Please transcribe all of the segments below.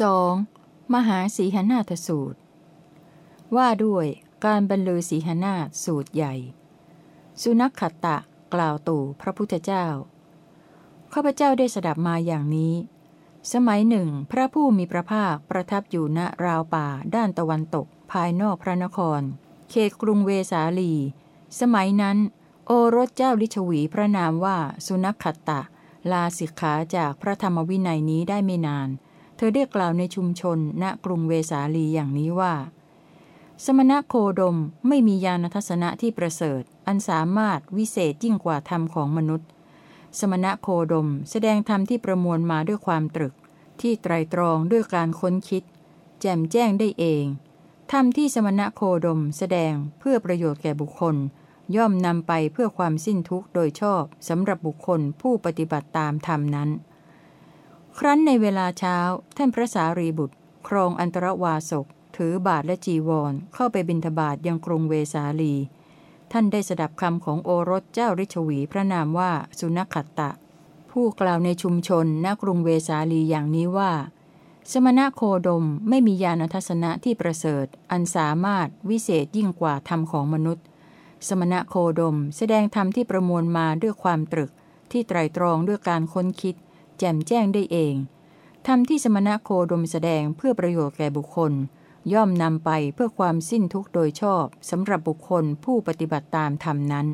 2. มหาสีหนาทสูตร ว่าด้วยการบรรลือสีหนาทสูตรใหญ่ สุนัขขตะกล่าวตู่พระพุทธเจ้า ข้าพเจ้าได้สดับมาอย่างนี้ สมัยหนึ่ง พระผู้มีพระภาคประทับอยู่ณราวป่าด้านตะวันตกภายนอกพระนคร เขตกรุงเวสาลี สมัยนั้น โอรสเจ้าลิชวีพระนามว่าสุนัขขตะ ลาสิกขาจากพระธรรมวินัยนี้ได้ไม่นาน เธอได้กล่าวในชุมชน ณกรุงเวสาลีอย่างนี้ว่า สมณะโคดมไม่มียานทัศนะที่ประเสริฐ อันสามารถวิเศษยิ่งกว่าธรรมของมนุษย์ สมณะโคดมแสดงธรรมที่ประมวลมาด้วยความตรึก ที่ไตรตรองด้วยการค้นคิด แจ่มแจ้งได้เองธรรมที่สมณะโคดมแสดงเพื่อประโยชน์แก่บุคคล ย่อมนำไปเพื่อความสิ้นทุกข์โดยชอบสำหรับบุคคลผู้ปฏิบัติตามธรรมนั้น ครั้นในเวลาเช้า ท่านพระสารีบุตร ครองอันตรวาสก ถือบาทและจีวร เข้าไปบิณฑบาตยังกรุงเวสาลี ท่านได้สดับคำของโอรสเจ้าริชวีพระนามว่าสุนัขตะ ผู้กล่าวในชุมชนณกรุงเวสาลีอย่างนี้ว่า สมณะโคดมไม่มียานทัศนะที่ประเสริฐ อันสามารถวิเศษยิ่งกว่าธรรมของมนุษย์ สมณะโคดมแสดงธรรมที่ประมวลมาด้วยความตรึกที่ไตรตรองด้วยการค้นคิด แจ่มแจ้งได้เองทำที่สมณะโคดมแสดงเพื่อประโยชน์แก่บุคคล ย่อมนำไปเพื่อความสิ้นทุกข์โดยชอบสำหรับบุคคลผู้ปฏิบัติตามธรรมนั้น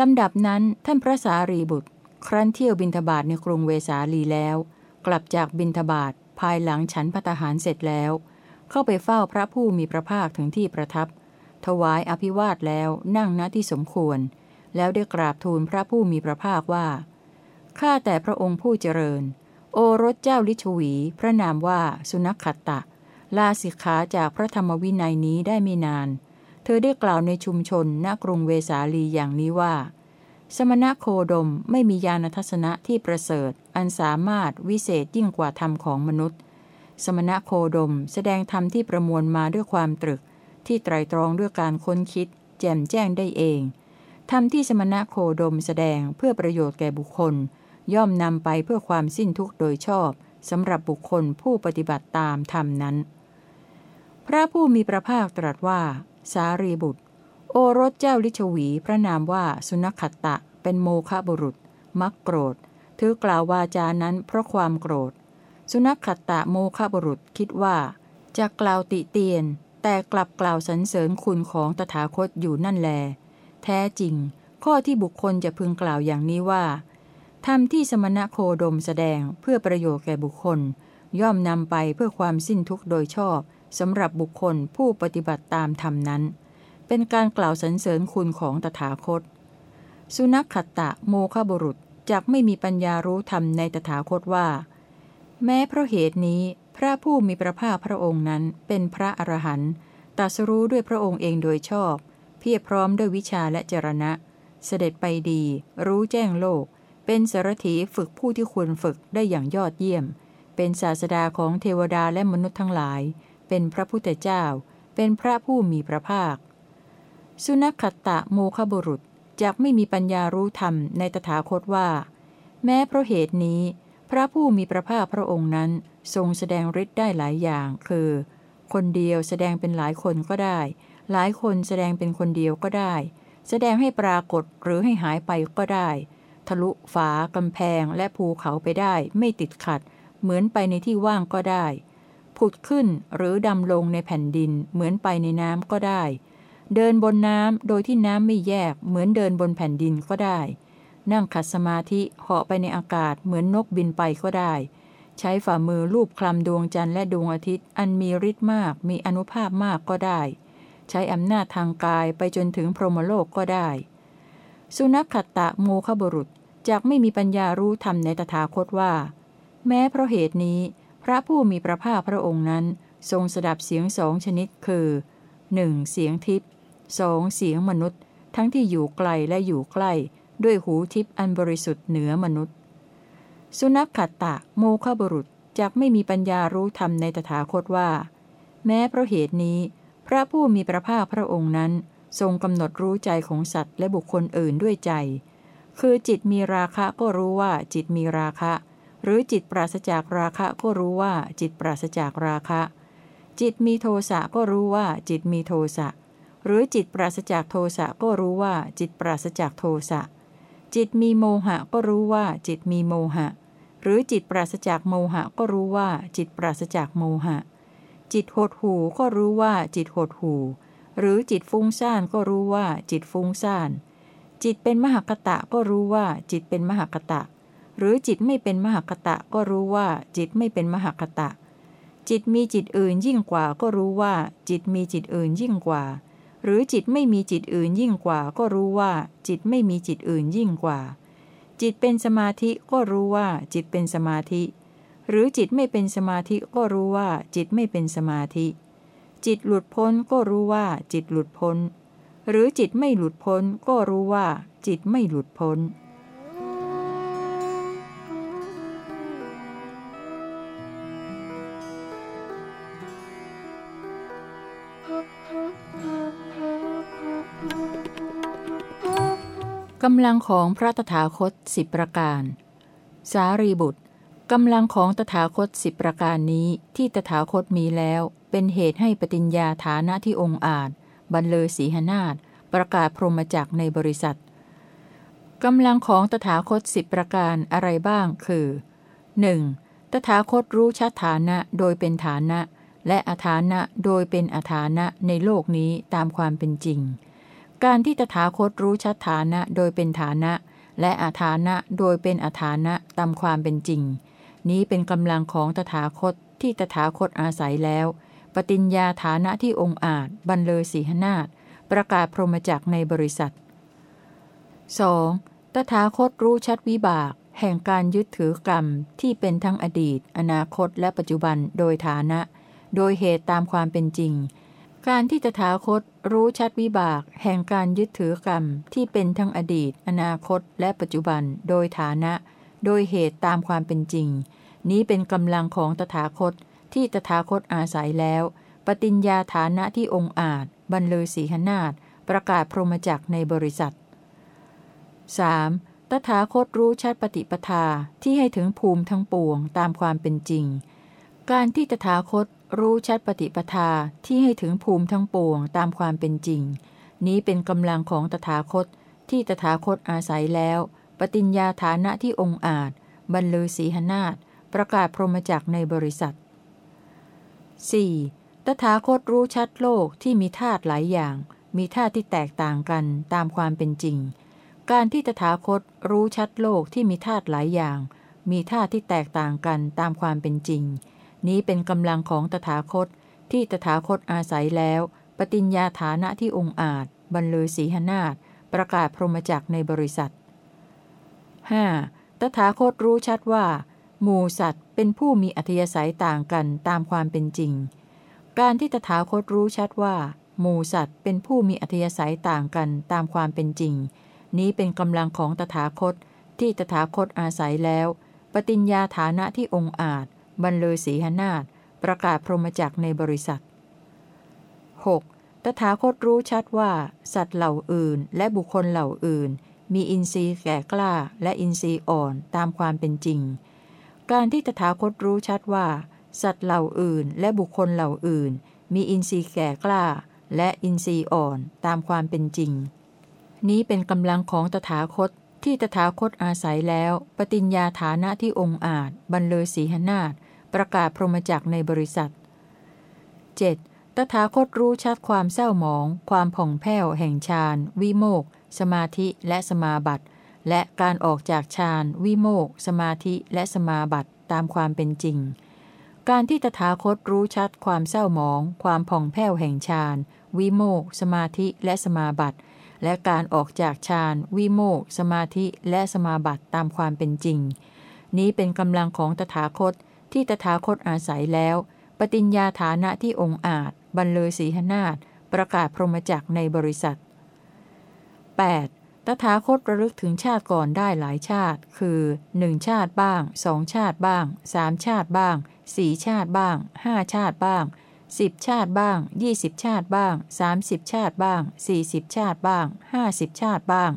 ลำดับนั้นท่านพระสารีบุตร ครั้นเที่ยวบินทบาทในกรุงเวสาลีแล้ว กลับจากบินทบาทภายหลังฉันพัตหารเสร็จแล้ว เข้าไปเฝ้าพระผู้มีพระภาคถึงที่ประทับ ถวายอภิวาทแล้วนั่งณที่สมควร แล้วได้กราบทูลพระผู้มีพระภาคว่า ข้าแต่พระองค์ผู้เจริญ โอรสเจ้าลิชวี พระนามว่าสุนัขขตะ ลาสิกขาจากพระธรรมวินัยนี้ได้ไม่นาน เธอได้กล่าวในชุมชนณกรุงเวสาลีอย่างนี้ว่า สมณะโคดมไม่มียานทัศนะที่ประเสริฐ อันสามารถวิเศษยิ่งกว่าธรรมของมนุษย์ สมณะโคดมแสดงธรรมที่ประมวลมาด้วยความตรึก ที่ไตรตรองด้วยการค้นคิด แจ่มแจ้งได้เองธรรมที่สมณะโคดมแสดงเพื่อประโยชน์แก่บุคคล ย่อมนำไปเพื่อความสิ้นทุกข์โดยชอบสำหรับบุคคลผู้ปฏิบัติตามธรรมนั้น พระผู้มีพระภาคตรัสว่า สารีบุตร โอรสเจ้าลิชวีพระนามว่าสุนัขตะ เป็นโมฆะบุรุษ มักโกรธ ถือกล่าววาจานั้นเพราะความโกรธ สุนัขตะโมฆะบุรุษคิดว่า จะกล่าวติเตียน แต่กลับกล่าวสรรเสริญคุณของตถาคตอยู่นั่นแล แท้จริง ข้อที่บุคคลจะพึงกล่าวอย่างนี้ว่า ธรรมที่สมณะโคดมแสดงเพื่อประโยชน์แก่บุคคล ย่อมนำไปเพื่อความสิ้นทุกข์โดยชอบสำหรับบุคคลผู้ปฏิบัติตามธรรมนั้น เป็นการกล่าวสรรเสริญคุณของตถาคต สุนัขขตะโมฆบุรุษจักไม่มีปัญญารู้ธรรมในตถาคตว่า แม้เพราะเหตุนี้พระผู้มีพระภาคพระองค์นั้นเป็นพระอรหันต์ตรัสรู้ด้วยพระองค์เองโดยชอบ เพียรพร้อมด้วยวิชาและจรณะ เสด็จไปดี รู้แจ้งโลก เป็นสารถีฝึกผู้ที่ควรฝึกได้อย่างยอดเยี่ยม เป็นศาสดาของเทวดาและมนุษย์ทั้งหลาย เป็นพระพุทธเจ้า เป็นพระผู้มีพระภาค สุนัขตะโมคบุรุษจากไม่มีปัญญารู้ธรรมในตถาคตว่า แม้เพราะเหตุนี้ พระผู้มีพระภาคพระองค์นั้นทรงแสดงฤทธิ์ได้หลายอย่าง คือ คนเดียวแสดงเป็นหลายคนก็ได้ หลายคนแสดงเป็นคนเดียวก็ได้ แสดงให้ปรากฏหรือให้หายไปก็ได้ ทะลุฝากำแพงและภูเขาไปได้ไม่ติดขัด เหมือนไปในที่ว่างก็ได้ ผุดขึ้นหรือดำลงในแผ่นดิน เหมือนไปในน้ำก็ได้ เดินบนน้ำโดยที่น้ำไม่แยก เหมือนเดินบนแผ่นดินก็ได้ นั่งขัดสมาธิเหาะไปในอากาศเหมือนนกบินไปก็ได้ ใช้ฝ่ามือลูบคลำดวงจันทร์และดวงอาทิตย์ อันมีฤทธิ์มากมีอนุภาพมากก็ได้ ใช้อำนาจทางกายไปจนถึงพรหมโลกก็ได้ สุนัขขตะโมขบุรุษ จากไม่มีปัญญารู้ธรรมในตถาคตว่า แม้เพราะเหตุนี้ พระผู้มีพระภาคพระองค์นั้น ทรงสดับเสียงสองชนิดคือ 1. เสียงทิพย์สองเสียงมนุษย์ ทั้งที่อยู่ไกลและอยู่ใกล้ ด้วยหูทิพย์อันบริสุทธิ์เหนือมนุษย์ สุนัขขัตตะโมฆบุรุษจากไม่มีปัญญารู้ธรรมในตถาคตว่า แม้เพราะเหตุนี้ พระผู้มีพระภาคพระองค์นั้น ทรงกำหนดรู้ใจของสัตว์และบุคคลอื่นด้วยใจ คือจิตมีราคะก็รู้ว่าจิตมีราคะ หรือจิตปราศจากราคะก็รู้ว่าจิตปราศจากราคะ จิตมีโทสะก็รู้ว่าจิตมีโทสะ หรือจิตปราศจากโทสะก็รู้ว่าจิตปราศจากโทสะ จิตมีโมหะก็รู้ว่าจิตมีโมหะ หรือจิตปราศจากโมหะก็รู้ว่าจิตปราศจากโมหะ จิตหดหูก็รู้ว่าจิตหดหูหรือจิตฟุ้งซ่านก็รู้ว่าจิตฟุ้งซ่าน จิตเป็นมหคตะก็รู้ว่าจิตเป็นมหคตะ หรือจิตไม่เป็นมหคตะก็รู้ว่าจิตไม่เป็นมหคตะ จิตมีจิตอื่นยิ่งกว่าก็รู้ว่า จิตมีจิตอื่นยิ่งกว่า หรือจิตไม่มีจิตอื่นยิ่งกว่า ก็รู้ว่า จิตไม่มีจิตอื่นยิ่งกว่า จิตเป็นสมาธิก็รู้ว่า จิตเป็นสมาธิ หรือจิตไม่เป็นสมาธิก็รู้ว่า จิตไม่เป็นสมาธิ จิตหลุดพ้นก็รู้ว่า จิตหลุดพ้น หรือจิตไม่หลุดพ้นก็รู้ว่า จิตไม่หลุดพ้น กำลังของพระตถาคตสิบประการ สารีบุตรกำลังของตถาคตสิบประการนี้ที่ตถาคตมีแล้ว เป็นเหตุให้ปฏิญญาฐานะที่องค์อาจ บรรเลอศีหนาฏประกาศพรหมจักในบริษัทกำลังของตถาคตสิบประการอะไรบ้างคือ 1. ตถาคตรู้ชัดฐานะโดยเป็นฐานะ และอาฐานะโดยเป็นอาฐานะในโลกนี้ตามความเป็นจริง การที่ตถาคตรู้ชัดฐานะโดยเป็นฐานะ และอาฐานะโดยเป็นอาฐานะตามความเป็นจริง นี้เป็นกำลังของตถาคตที่ตถาคตอาศัยแล้ว ปฏิญญาฐานะที่องค์อาจบรรเลอสีหนาฏประกาศพรหมจักในบริษัท 2. ตถาคตรู้ชัดวิบาก แห่งการยึดถือกรรมที่เป็นทั้งอดีต อนาคตและปัจจุบันโดยฐานะ โดยเหตุตามความเป็นจริง การที่ตถาคตรู้ชัดวิบาก แห่งการยึดถือกรรมที่เป็นทั้งอดีต อนาคต และปัจจุบัน โดยฐานะ โดยเหตุตามความเป็นจริง นี้เป็นกำลังของตถาคต ที่ตถาคตอาศัยแล้ว ปฏิญญาฐานะที่องค์อาจ บรรลือศีหนาฏประกาศพรหมจักในบริษัท 3. ตถาคตรู้ชัดปฏิปทาที่ให้ถึงภูมิทั้งปวงตามความเป็นจริง การที่ตถาคตรู้ชัดปฏิปทาที่ให้ถึงภูมิทั้งปวงตามความเป็นจริง นี้เป็นกำลังของตถาคตที่ตถาคตอาศัยแล้ว ปฏิญญาฐานะที่องค์อาจ บรรลือศีหนาฏประกาศพรหมจักในบริษัท 4. ตถาคตรู้ชัดโลกที่มีธาตุหลายอย่าง มีธาตุที่แตกต่างกันตามความเป็นจริง การที่ตถาคตรู้ชัดโลกที่มีธาตุหลายอย่าง มีธาตุที่แตกต่างกันตามความเป็นจริง นี้เป็นกำลังของตถาคตที่ตถาคตอาศัยแล้ว ปฏิญญาฐานะที่องค์อาจ บรรลือศีหนาฏประกาศพรหมจักในบริษัท 5. ตถาคตรู้ชัดว่า หมูสัตว์เป็นผู้มีอัธยาศัยต่างกันตามความเป็นจริง การที่ตถาคตรู้ชัดว่า หมูสัตว์เป็นผู้มีอัธยาศัยต่างกันตามความเป็นจริง นี้เป็นกำลังของตถาคตที่ตถาคตอาศัยแล้ว ปฏิญญาฐานะที่องค์อาจ บรรเลยสีหนาฏประกาศพรหมจักในบริษัท 6. ตถาคตรู้ชัดว่า สัตว์เหล่าอื่น และบุคคลเหล่าอื่น มีอินทรีย์แก่กล้าและอินทรีย์อ่อนตามความเป็นจริง การที่ตถาคตรู้ชัดว่า สัตว์เหล่าอื่นและบุคคลเหล่าอื่น มีอินทรีย์แก่กล้า และอินทรีย์อ่อนตามความเป็นจริง นี้เป็นกำลังของตถาคตที่ตถาคตอาศัยแล้ว ปฏิญญาฐานะที่องค์อาจบรรเลอสีหนาฏประกาศพรหมจักในบริษัท 7. ตถาคตรู้ชัดความเศร้าหมอง ความผ่องแผ้วแห่งฌานวิโมก สมาธิและสมาบัติ และการออกจากฌานวิโมกสมาธิและสมาบัติตามความเป็นจริง การที่ตถาคตรู้ชัดความเศร้าหมอง ความผ่องแผ้วแห่งฌานวิโมกสมาธิและสมาบัติ และการออกจากฌานวิโมกสมาธิและสมาบัติตามความเป็นจริง นี้เป็นกำลังของตถาคตที่ตถาคตอาศัยแล้ว ปฏิญญาฐานะที่องค์อาจบรรเลยสีหนาฏประกาศพรหมจักในบริษัท 8. ตถาคตระลึกถึงชาติก่อนได้หลายชาติ คือหนึ่งชาติบ้างสองชาติบ้างสามชาติบ้างสี่ชาติบ้างห้าชาติบ้างสิบชาติบ้างยี่สิบชาติบ้างสามสิบชาติบ้างสี่สิบชาติบ้างห้าสิบชาติบ้าง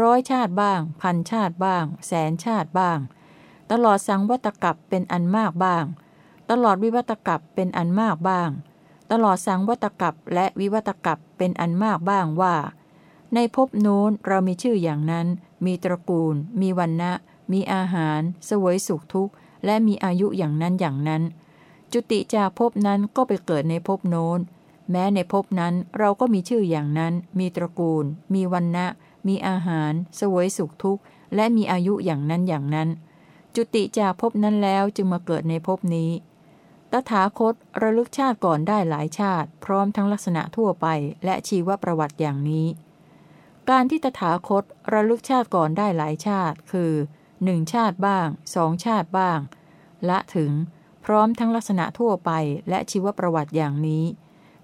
ร้อยชาติบ้าง พันชาติบ้าง แสนชาติบ้าง ตลอดสังวัตกับเป็นอันมากบ้าง ตลอดวิวัตกับเป็นอันมากบ้าง ตลอดสังวัตกับและวิวัตกับเป็นอันมากบ้างว่า ในภพโน้นเรามีชื่ออย่างนั้น มีตระกูล มีวันนะมีอาหาร สวยสุขทุกข์ และมีอายุอย่างนั้นอย่างนั้น จุติจากภพนั้นก็ไปเกิดในภพโน้น แม้ในภพนั้นเราก็มีชื่ออย่างนั้น มีตระกูล มีวันนะมีอาหาร สวยสุขทุกข์ และมีอายุอย่างนั้นอย่างนั้น จุติจากภพนั้นแล้วจึงมาเกิดในภพนี้ ตถาคตระลึกชาติก่อนได้หลายชาติ พร้อมทั้งลักษณะทั่วไปและชีวประวัติอย่างนี้ การที่ตถาคตระลึกชาติก่อนได้หลายชาติ คือหนึ่งชาติบ้างสองชาติบ้าง ละถึงพร้อมทั้งลักษณะทั่วไปและชีวประวัติอย่างนี้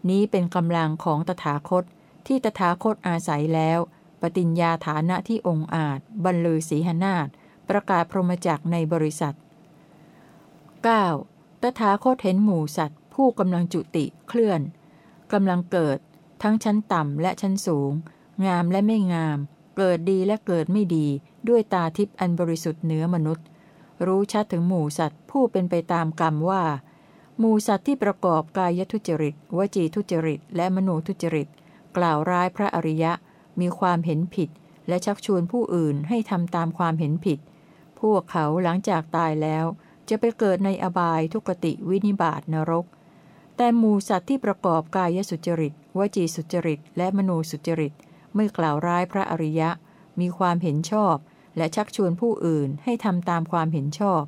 นี้เป็นกำลังของตถาคต ที่ตถาคตอาศัยแล้ว ปฏิญญาฐานะที่องค์อาจ บรรลือศีหนาฏประกาศพรหมจักในบริษัท 9. ตถาคตเห็นหมู่สัตว์ ผู้กำลังจุติเคลื่อนกำลังเกิด ทั้งชั้นต่ำและชั้นสูง งามและไม่งาม เกิดดีและเกิดไม่ดี ด้วยตาทิพย์อันบริสุทธิ์เหนือมนุษย์ รู้ชัดถึงหมู่สัตว์ผู้เป็นไปตามกรรมว่า หมู่สัตว์ที่ประกอบกายทุจริต วจีทุจริต และมโนทุจริต กล่าวร้ายพระอริยะ มีความเห็นผิด และชักชวนผู้อื่นให้ทำตามความเห็นผิด พวกเขาหลังจากตายแล้ว จะไปเกิดในอบายทุกติวินิบาตนรก แต่หมูสัตว์ที่ประกอบกายสุจริต วจีสุจริต และมโนสุจริต ไม่กล่าวร้ายพระอริยะ มีความเห็นชอบ และชักชวนผู้อื่นให้ทำตามความเห็นชอบ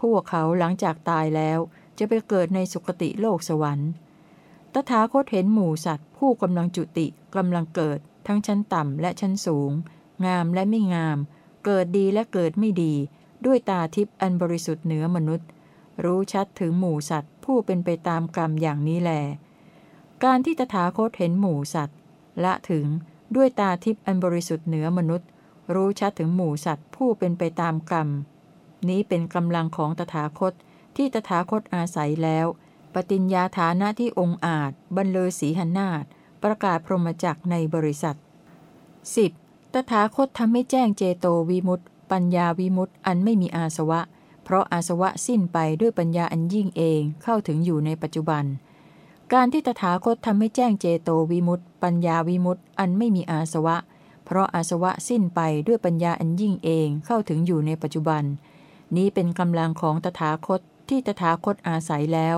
พวกเขาหลังจากตายแล้วจะไปเกิดในสุคติโลกสวรรค์ ตถาคตเห็นหมู่สัตว์ ผู้กำลังจุติกำลังเกิด ทั้งชั้นต่ำและชั้นสูง งามและไม่งาม เกิดดีและเกิดไม่ดี ด้วยตาทิพย์อันบริสุทธิ์เหนือมนุษย์ รู้ชัดถึงหมู่สัตว์ผู้เป็นไปตามกรรมอย่างนี้แล การที่ตถาคตเห็นหมู่สัตว์ ละถึง ด้วยตาทิพย์อันบริสุทธิ์เหนือมนุษย์ รู้ชัดถึงหมู่สัตว์ผู้เป็นไปตามกรรม นี้เป็นกำลังของตถาคตที่ตถาคตอาศัยแล้ว ปฏิญญาฐานะที่องค์อาจบรรเลอสีหนาฏประกาศพรหมจักในบริษัท 10. ตถาคตทำให้แจ้งเจโตวิมุตต์ปัญญาวิมุตต์อันไม่มีอาสวะ เพราะอาสวะสิ้นไปด้วยปัญญาอันยิ่งเองเข้าถึงอยู่ในปัจจุบัน การที่ตถาคตทำให้แจ้งเจโตวิมุตต์ปัญญาวิมุตต์อันไม่มีอาสวะ เพราะอาสวะสิ้นไปด้วยปัญญาอันยิ่งเองเข้าถึงอยู่ในปัจจุบัน นี้เป็นกำลังของตถาคตที่ตถาคตอาศัยแล้ว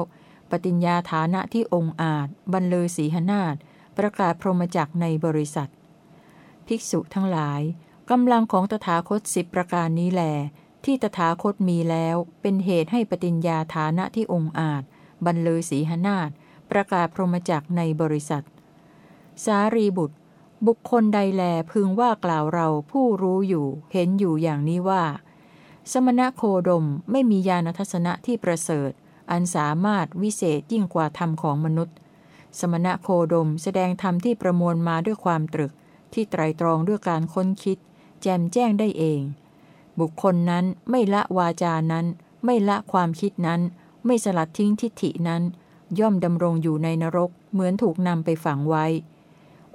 ปฏิญญาฐานะที่องค์อาจบรรลือศีหนาฏประกาศพรหมจักในบริษัท ภิกษุทั้งหลายกำลังของตถาคตสิบประการนี้แหลที่ตถาคตมีแล้วเป็นเหตุให้ปฏิญญาฐานะที่องค์อาจบรรลือศีหนาฏ ประกาศพรหมจักในบริษัท สารีบุตร บุคคลใดแลพึงว่ากล่าวเราผู้รู้อยู่เห็นอยู่อย่างนี้ว่า สมณะโคดมไม่มีญาณทัศนะที่ประเสริฐ อันสามารถวิเศษยิ่งกว่าธรรมของมนุษย์ สมณะโคดมแสดงธรรมที่ประมวลมาด้วยความตรึก ที่ไตรตรองด้วยการค้นคิด แจมแจ้งได้เอง บุคคลนั้นไม่ละวาจานั้น ไม่ละความคิดนั้น ไม่สลัดทิ้งทิฏฐินั้น ย่อมดำรงอยู่ในนรก เหมือนถูกนำไปฝังไว้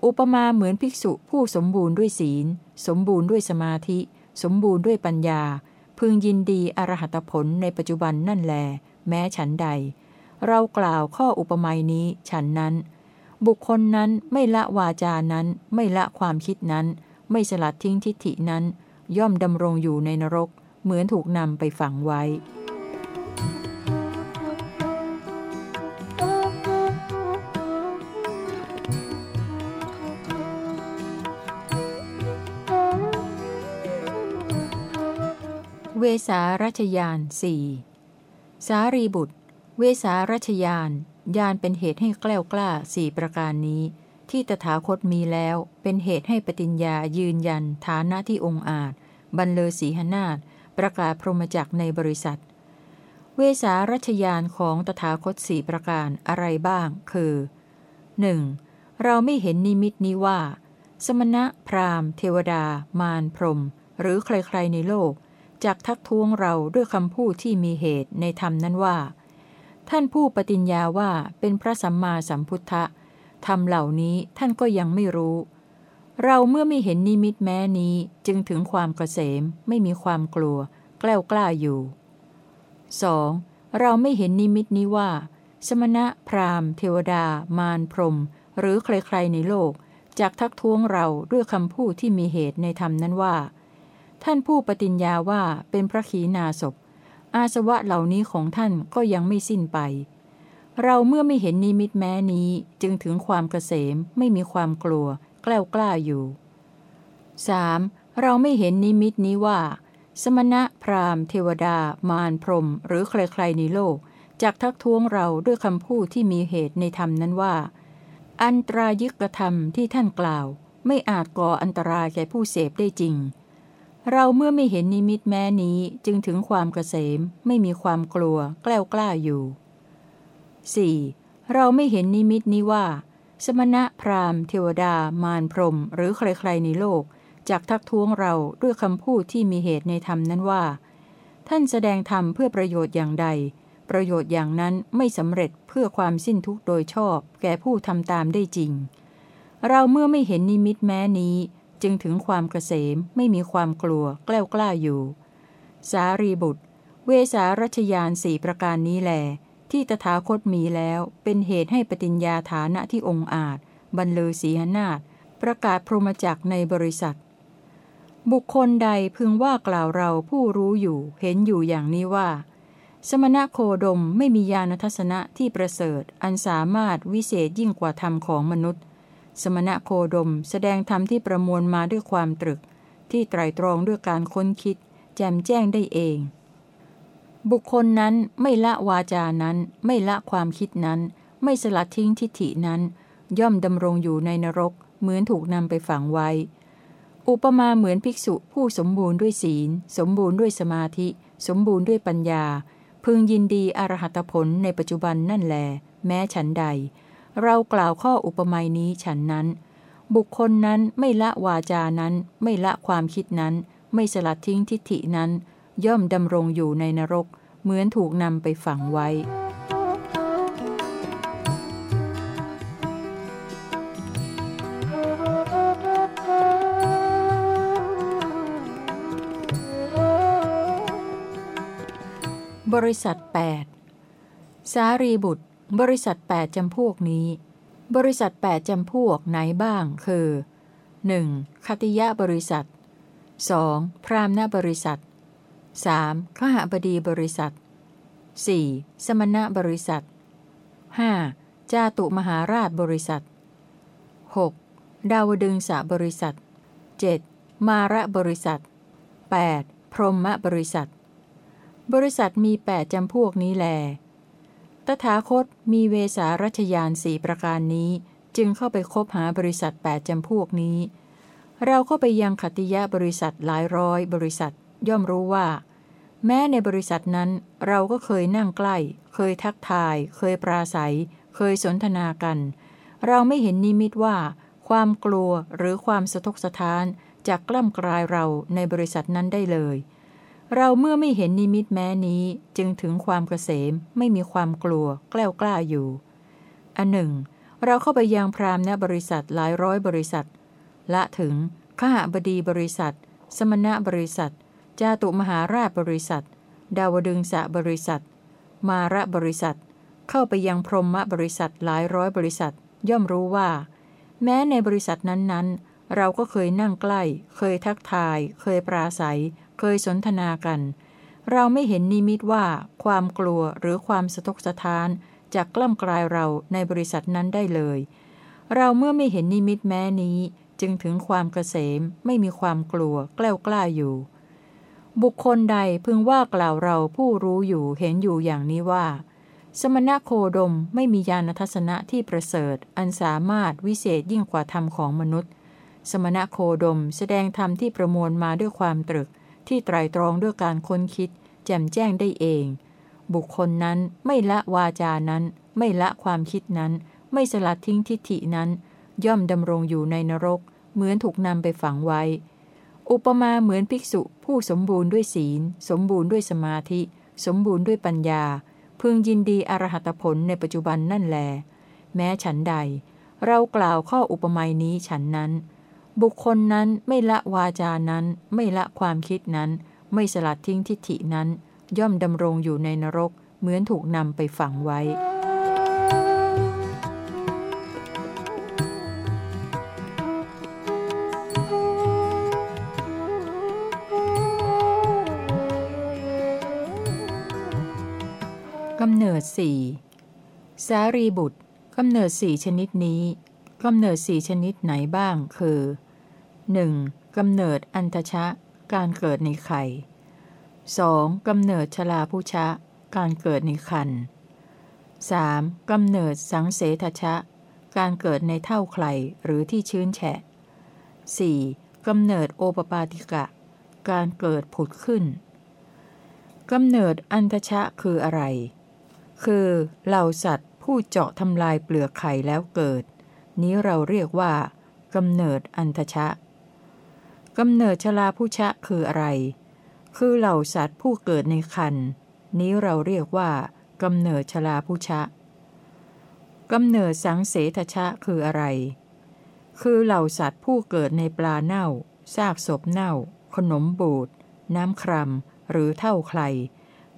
อุปมาเหมือนภิกษุผู้สมบูรณ์ด้วยศีล สมบูรณ์ด้วยสมาธิ สมบูรณ์ด้วยปัญญา พึงยินดีอรหัตผลในปัจจุบันนั่นแล แม้ฉันใด เรากล่าวข้ออุปมานี้ฉันนั้น บุคคลนั้นไม่ละวาจานั้น ไม่ละความคิดนั้น ไม่สลัดทิ้งทิฏฐินั้น ย่อมดำรงอยู่ในนรก เหมือนถูกนำไปฝังไว้ สารัชยานสี่สารีบุตร เวสารัชยานยานเป็นเหตุให้แกล้วกล้าสี่ประการนี้ ที่ตถาคตมีแล้วเป็นเหตุให้ปฏิญญายืนยัน ฐานะที่องค์อาจ บรรเลอศีหนาฏประกาศพรหมจักในบริษัท เวสารัชยานของตถาคตสี่ประการอะไรบ้าง คือ 1. เราไม่เห็นนิมิตนี้ว่า สมณะพราหมณ์ เทวดา มารพรม หรือใครๆในโลก จากทักท้วงเราด้วยคำพูดที่มีเหตุในธรรมนั้นว่า ท่านผู้ปฏิญญาว่าเป็นพระสัมมาสัมพุทธะธรรมเหล่านี้ท่านก็ยังไม่รู้ เราเมื่อไม่เห็นนิมิตแม้นี้จึงถึงความเกษม ไม่มีความกลัว แกล้ากล้าอยู่ 2. เราไม่เห็นนิมิตนี้ว่า สมณะพราหมณ์ เทวดา มารพรม หรือใครๆในโลกจากทักท้วงเราด้วยคำพูดที่มีเหตุในธรรมนั้นว่า ท่านผู้ปฏิญญาว่าเป็นพระขีณาสพ อาสวะเหล่านี้ของท่านก็ยังไม่สิ้นไป เราเมื่อไม่เห็นนิมิตแม้นี้จึงถึงความเกษมไม่มีความกลัว แกล้ากล้าอยู่ 3. เราไม่เห็นนิมิตนี้ว่า สมณะพราหมณ์ เทวดา มารพรม หรือใครๆในโลกจากทักท้วงเราด้วยคำพูดที่มีเหตุในธรรมนั้นว่า อันตรายึกธรรมที่ท่านกล่าว ไม่อาจก่ออันตรายแก่ผู้เสพได้จริง เราเมื่อไม่เห็นนิมิตแม้นี้จึงถึงความเกษม ไม่มีความกลัว แกล้วกล้าอยู่ 4. เราไม่เห็นนิมิตนี้ว่า สมณะพราหมณ์ เทวดา มารพรม หรือใครๆในโลกจากทักท้วงเราด้วยคำพูดที่มีเหตุในธรรมนั้นว่า ท่านแสดงธรรมเพื่อประโยชน์อย่างใด ประโยชน์อย่างนั้นไม่สำเร็จเพื่อความสิ้นทุกข์โดยชอบ แก่ผู้ทำตามได้จริง เราเมื่อไม่เห็นนิมิตแม้นี้ จึงถึงความเกษมไม่มีความกลัวกล้ากล้าอยู่ สารีบุตร เวสารัชยานสี่ประการนี้แล ที่ตถาคตมีแล้วเป็นเหตุให้ปฏิญญาฐานะที่องค์อาจ บรรลือศีหนาฏประกาศพรหมจักในบริษัท บุคคลใดพึงว่ากล่าวเราผู้รู้อยู่เห็นอยู่อย่างนี้ว่า สมณะโคดมไม่มีญาณทัศนะที่ประเสริฐ อันสามารถวิเศษยิ่งกว่าธรรมของมนุษย์ สมณะโคดมแสดงธรรมที่ประมวลมาด้วยความตรึก ที่ไตรตรองด้วยการค้นคิด แจมแจ้งได้เอง บุคคลนั้นไม่ละวาจานั้น ไม่ละความคิดนั้น ไม่สลัดทิ้งทิฏฐินั้น ย่อมดำรงอยู่ในนรก เหมือนถูกนำไปฝังไว้ อุปมาเหมือนภิกษุผู้สมบูรณ์ด้วยศีล สมบูรณ์ด้วยสมาธิ สมบูรณ์ด้วยปัญญา พึงยินดีอรหัตผลในปัจจุบันนั่นแล แม้ฉันใด เรากล่าวข้ออุปมานี้ฉันนั้น บุคคลนั้นไม่ละวาจานั้น ไม่ละความคิดนั้น ไม่สลัดทิ้งทิฏฐินั้น ย่อมดำรงอยู่ในนรก เหมือนถูกนำไปฝังไว้ บริษัท 8 สารีบุตร บริษัท 8จำพวกนี้ บริษัท 8จำพวกไหนบ้าง คือ 1. คติยะบริษัท 2. พรามณบริษัท 3. ขหบดีบริษัท 4. สมณะบริษัท 5. จาตุมหาราชบริษัท 6. ดาวดึงสะบริษัท 7. มาระบริษัท 8. พรหมบริษัท บริษัทมีแปดจำพวกนี้แล ตถาคตมีเวสารัชยานสี่ประการนี้ จึงเข้าไปคบหาบริษัทแปดจำพวกนี้ เราเข้าไปยังขติยะบริษัทหลายร้อยบริษัทย่อมรู้ว่า แม้ในบริษัทนั้นเราก็เคยนั่งใกล้ เคยทักทาย เคยปราศัย เคยสนทนากัน เราไม่เห็นนิมิตว่า ความกลัวหรือความสะทกสะท้านจะกล้ำกลายเราในบริษัทนั้นได้เลย เราเมื่อไม่เห็นนิมิตแม้นี้จึงถึงความเกษมไม่มีความกลัว แกล้ากล้าอยู่ อันหนึ่ง เราเข้าไปยังพรามณบริษัทหลายร้อยบริษัท ละถึงขหบดีบริษัท สมณะบริษัท จาตุมหาราชบริษัท ดาวดึงสะบริษัท มาระบริษัท เข้าไปยังพรหมบริษัทหลายร้อยบริษัท ย่อมรู้ว่า แม้ในบริษัทนั้นๆ เราก็เคยนั่งใกล้ เคยทักทาย เคยปราศัย เคยสนทนากัน เราไม่เห็นนิมิตว่าความกลัวหรือความสะทกสะท้านจะกล้ำกลายเราในบริษัทนั้นได้เลย เราเมื่อไม่เห็นนิมิตแม้นี้จึงถึงความเกษมไม่มีความกลัวกล้ากล้าอยู่ บุคคลใดพึงว่ากล่าวเราผู้รู้อยู่เห็นอยู่อย่างนี้ว่า สมณะโคดมไม่มียานทัศนะที่ประเสริฐ อันสามารถวิเศษยิ่งกว่าธรรมของมนุษย์ สมณะโคดมแสดงธรรมที่ประมวลมาด้วยความตรึก ที่ไตรตรองด้วยการค้นคิด แจ่มแจ้งได้เอง บุคคลนั้นไม่ละวาจานั้น ไม่ละความคิดนั้น ไม่สลัดทิ้งทิฏฐินั้น ย่อมดำรงอยู่ในนรก เหมือนถูกนำไปฝังไว้ อุปมาเหมือนภิกษุผู้สมบูรณ์ด้วยศีล สมบูรณ์ด้วยสมาธิ สมบูรณ์ด้วยปัญญา พึงยินดีอรหัตผลในปัจจุบันนั่นแล แม้ฉันใด เรากล่าวข้ออุปมานี้ฉันนั้น บุคคลนั้นไม่ละวาจานั้น ไม่ละความคิดนั้น ไม่สลัดทิ้งทิฏฐินั้น ย่อมดำรงอยู่ในนรก เหมือนถูกนำไปฝังไว้ กำเนิดสี่สารีบุตร กำเนิดสี่ชนิดนี้ กำเนิดสี่ชนิดไหนบ้าง คือ 1. กำเนิดอันทชะ การเกิดในไข่ 2. กำเนิดชลาผู้ชะ การเกิดในคัน 3. กำเนิดสังเสทชะ การเกิดในเท่าไข่หรือที่ชื้นแฉะ 4. กำเนิดโอปปาติกะ การเกิดผุดขึ้นกำเนิดอันทชะคืออะไร คือเหล่าสัตว์ผู้เจาะทำลายเปลือกไข่แล้วเกิด นี้เราเรียกว่ากำเนิดอันทชะ กำเนิดชลาผู้ชะคืออะไร คือเหล่าสัตว์ผู้เกิดในคันนี้เราเรียกว่ากำเนิดชลาผู้ชะกำเนิดสังเสทชะคืออะไร คือเหล่าสัตว์ผู้เกิดในปลาเน่า ซากศพเน่า ขนมบูด น้ำครามหรือเท่าใคร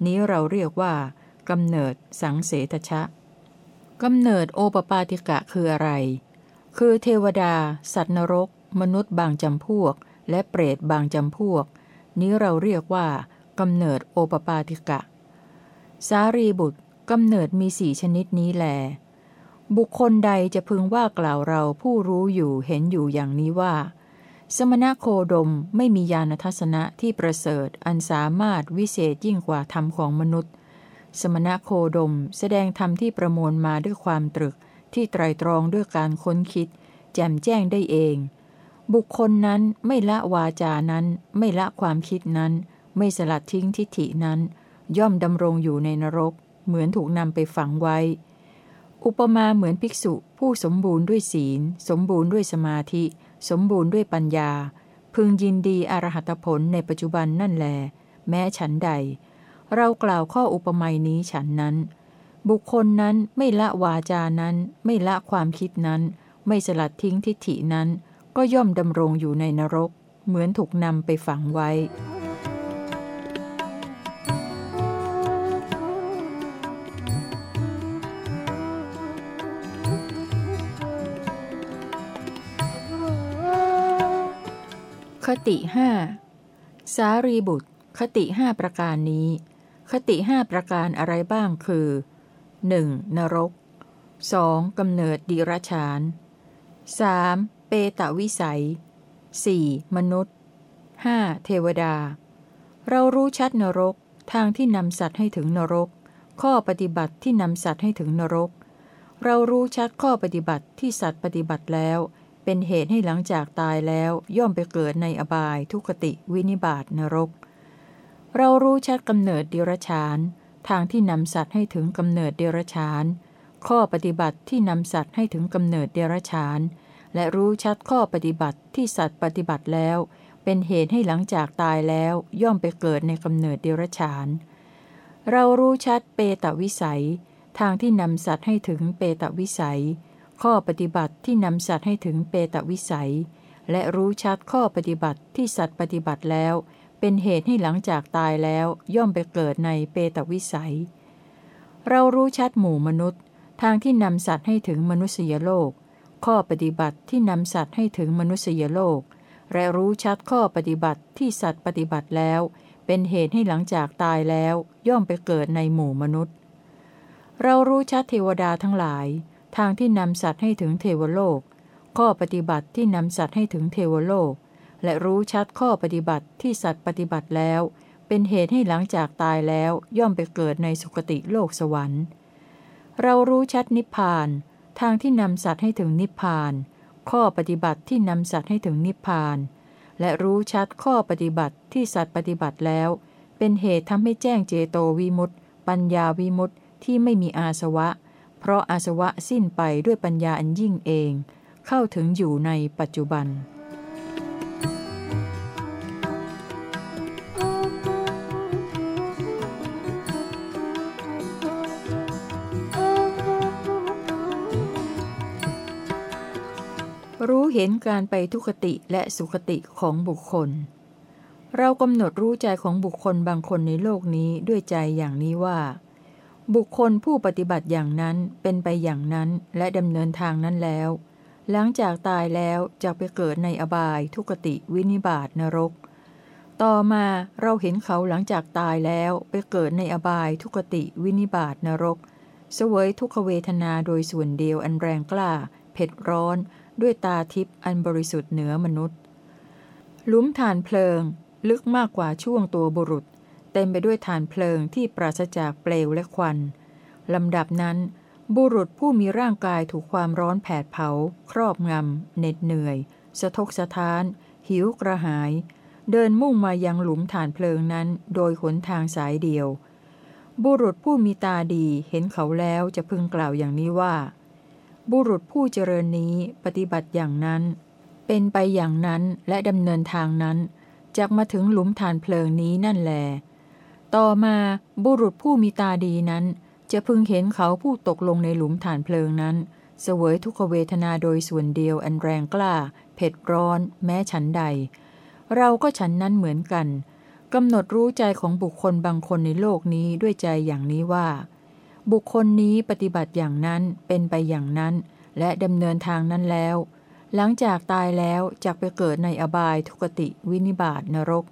นี้เราเรียกว่ากำเนิดสังเสทชะกำเนิดโอปปาติกะคืออะไร คือเทวดา สัตว์นรก มนุษย์บางจำพวก และเปรตบางจำพวก นี้เราเรียกว่ากำเนิดโอปปาติกะ สารีบุตรกำเนิดมีสี่ชนิดนี้แล บุคคลใดจะพึงว่ากล่าวเราผู้รู้อยู่เห็นอยู่อย่างนี้ว่า สมณะโคดมไม่มียานทัศนะที่ประเสริฐอันสามารถวิเศษยิ่งกว่าธรรมของมนุษย์ สมณะโคดมแสดงธรรมที่ประมวลมาด้วยความตรึกที่ไตรตรองด้วยการค้นคิด แจ่มแจ้งได้เอง บุคคลนั้นไม่ละวาจานั้น ไม่ละความคิดนั้น ไม่สลัดทิ้งทิฏฐินั้น ย่อมดำรงอยู่ในนรก เหมือนถูกนำไปฝังไว้ อุปมาเหมือนภิกษุผู้สมบูรณ์ด้วยศีล สมบูรณ์ด้วยสมาธิ สมบูรณ์ด้วยปัญญา พึงยินดีอรหัตผลในปัจจุบันนั่นแล แม้ฉันใด เรากล่าวข้ออุปมานี้ฉันนั้น บุคคลนั้นไม่ละวาจานั้น ไม่ละความคิดนั้น ไม่สลัดทิ้งทิฏฐินั้น ก็ย่อมดำรงอยู่ในนรก เหมือนถูกนำไปฝังไว้ คติห้าสารีบุตร คติห้าประการนี้ คติห้าประการอะไรบ้างคือ 1. นรก 2. กำเนิดดีรชาน 3. เปตวิสัย 4. มนุษย์ 5. เทวดา เรารู้ชัดนรก ทางที่นำสัตว์ให้ถึงนรก ข้อปฏิบัติที่นำสัตว์ให้ถึงนรก เรารู้ชัดข้อปฏิบัติที่สัตว์ปฏิบัติแล้ว เป็นเหตุให้หลังจากตายแล้วย่อมไปเกิดในอบายทุกติวินิบาตนรก เรารู้ชัดกำเนิดเดรัจฉาน ทางที่นำสัตว์ให้ถึงกำเนิดเดรัจฉาน ข้อปฏิบัติที่นำสัตว์ให้ถึงกำเนิดเดรัจฉาน และรู้ชัดข้อปฏิบัติที่สัตว์ปฏิบัติแล้ว เป็นเหตุให้หลังจากตายแล้วย่อมไปเกิดในกำเนิดเดรัจฉาน เรารู้ชัดเปตวิสัย ทางที่นำสัตว์ให้ถึงเปตวิสัย ข้อปฏิบัติที่นำสัตว์ให้ถึงเปตวิสัย และรู้ชัดข้อปฏิบัติที่สัตว์ปฏิบัติแล้ว เป็นเหตุให้หลังจากตายแล้วย่อมไปเกิดในเปตวิสัย เรารู้ชัดหมู่มนุษย์ ทางที่นำสัตว์ให้ถึงมนุษยโลก ข้อปฏิบัติที่นำสัตว์ให้ถึงมนุษยโลก และรู้ชัดข้อปฏิบัติที่สัตว์ปฏิบัติแล้ว เป็นเหตุให้หลังจากตายแล้วย่อมไปเกิดในหมู่มนุษย์ เรารู้ชัดเทวดาทั้งหลาย ทางที่นำสัตว์ให้ถึงเทวโลก ข้อปฏิบัติที่นำสัตว์ให้ถึงเทวโลก และรู้ชัดข้อปฏิบัติที่สัตว์ปฏิบัติแล้ว เป็นเหตุให้หลังจากตายแล้วย่อมไปเกิดในสุคติโลกสวรรค์ เรารู้ชัดนิพพาน ทางที่นำสัตว์ให้ถึงนิพพาน ข้อปฏิบัติที่นำสัตว์ให้ถึงนิพพาน และรู้ชัดข้อปฏิบัติที่สัตว์ปฏิบัติแล้ว เป็นเหตุทำให้แจ้งเจโตวิมุตติปัญญาวิมุตติที่ไม่มีอาสวะ เพราะอาสวะสิ้นไปด้วยปัญญาอันยิ่งเอง เข้าถึงอยู่ในปัจจุบัน รู้เห็นการไปทุคติและสุคติของบุคคล เรากำหนดรู้ใจของบุคคลบางคนในโลกนี้ด้วยใจอย่างนี้ว่า บุคคลผู้ปฏิบัติอย่างนั้นเป็นไปอย่างนั้นและดำเนินทางนั้นแล้ว หลังจากตายแล้วจะไปเกิดในอบายทุกติวินิบาตนรก ต่อมาเราเห็นเขาหลังจากตายแล้วไปเกิดในอบายทุกติวินิบาตนรก เสวยทุกขเวทนาโดยส่วนเดียวอันแรงกล้า เผ็ดร้อน ด้วยตาทิพย์อันบริสุทธิ์เหนือมนุษย์ หลุมฐานเพลิง ลึกมากกว่าช่วงตัวบุรุษ เต็มไปด้วยฐานเพลิงที่ปราศจากเปลวและควันลำดับนั้น บุรุษผู้มีร่างกายถูกความร้อนแผดเผา ครอบงำเหน็ดเหนื่อย สะทกสะท้าน หิวกระหาย เดินมุ่งมายังหลุมฐานเพลิงนั้น โดยขนทางสายเดียว บุรุษผู้มีตาดีเห็นเขาแล้วจะพึงกล่าวอย่างนี้ว่า บุรุษผู้เจริญนี้ปฏิบัติอย่างนั้น เป็นไปอย่างนั้นและดำเนินทางนั้นจากมาถึงหลุมฐานเพลิงนี้นั่นแล ต่อมาบุรุษผู้มีตาดีนั้น จะพึงเห็นเขาผู้ตกลงในหลุมฐานเพลิงนั้น เสวยทุกเวทนาโดยส่วนเดียวอันแรงกล้า เผ็ดร้อน แม้ฉันใด เราก็ฉันนั้นเหมือนกันกำหนดรู้ใจของบุคคลบางคนในโลกนี้ด้วยใจอย่างนี้ว่า บุคคลนี้ปฏิบัติอย่างนั้นเป็นไปอย่างนั้น และดำเนินทางนั้นแล้ว หลังจากตายแล้วจะไปเกิดในอบายทุกติวินิบาตนรก